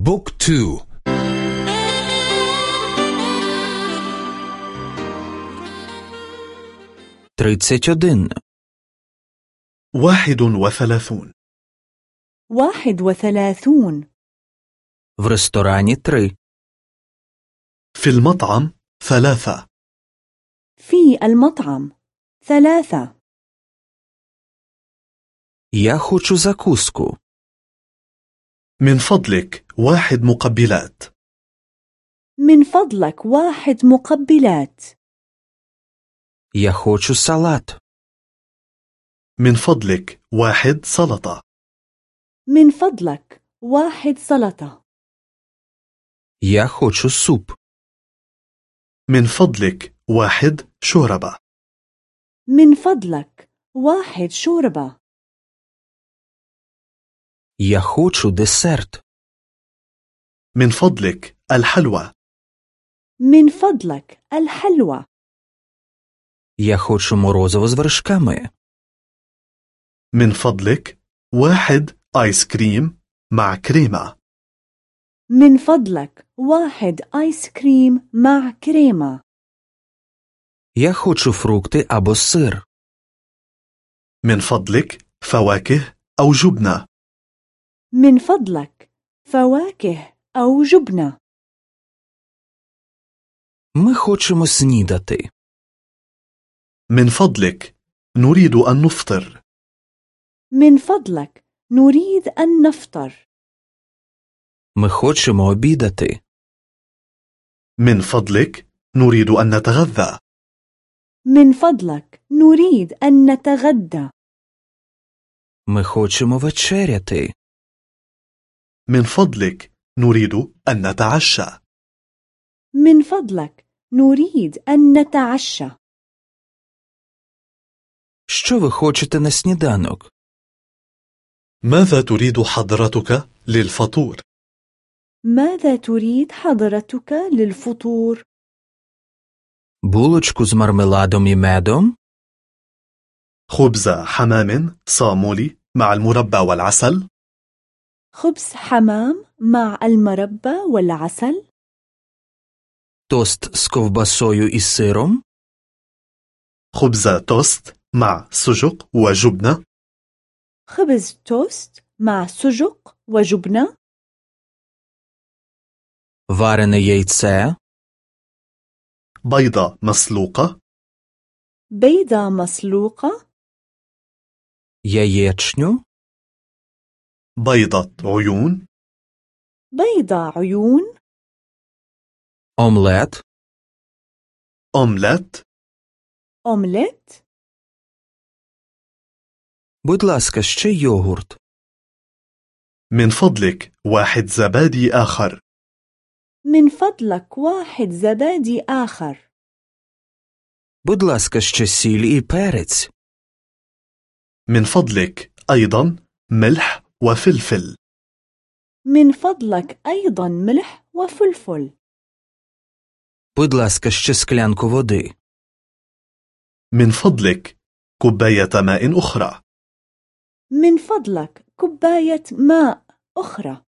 بوك تو тридцять один, واحد وثلاثون واحد وثلاثون в ресторані три, في المطعم ثلاثة في المطعم ثلاثة я хочу закуску, من فضلك واحد مقبلات من فضلك واحد مقبلات я хочу салат, من فضلك واحد سلطة من فضلك واحد سلطة я хочу суп, من فضلك واحد شوربة من فضلك واحد شوربة я хочу десерт, من فضلك الحلوى من فضلك الحلوى я хочу морозиво з вершками, من فضلك واحد آيس كريم مع كريمة من فضلك واحد آيس كريم مع كريمة я хочу фрукти або сир, من فضلك فواكه أو جبنة من فضلك فواكه أو جبنة ми хочемо снідати, من فضلك نريد أن نفطر من فضلك نريد أن نفطر ми хочемо обідати, من فضلك نريد أن نتغذى من فضلك نريد أن نتغدى ми хочемо вечеряти, من فضلك نريد أن نتعشى من فضلك نريد أن نتعشى що ви хочете на сніданок, ماذا تريد حضرتك للفطور؟ ماذا تريد حضرتك للفطور؟ булочку з мармеладом і медом, خبز حمام صامولي مع المربى والعسل خبز حمام مع المربى والعسل тост з ковбасою і сиром, خبز توست مع سجق وجبنة خبز توست مع سجق وجبنة варене яйце, بيضة مسلوقة بيضة مسلوقة яєчню, بيضة عيون بيضة عيون омлет, أومليت أومليت будь ласка, ще йогурт, من فضلك واحد زبادي آخر من فضلك واحد زبادي آخر будь ласка, ще сіль і перець, من فضلك أيضا ملح وفلفل من فضلك أيضا ملح وفلفل будь ласка, ще склянку води, من فضلك كوباية ماء أخرى من فضلك كوباية ماء أخرى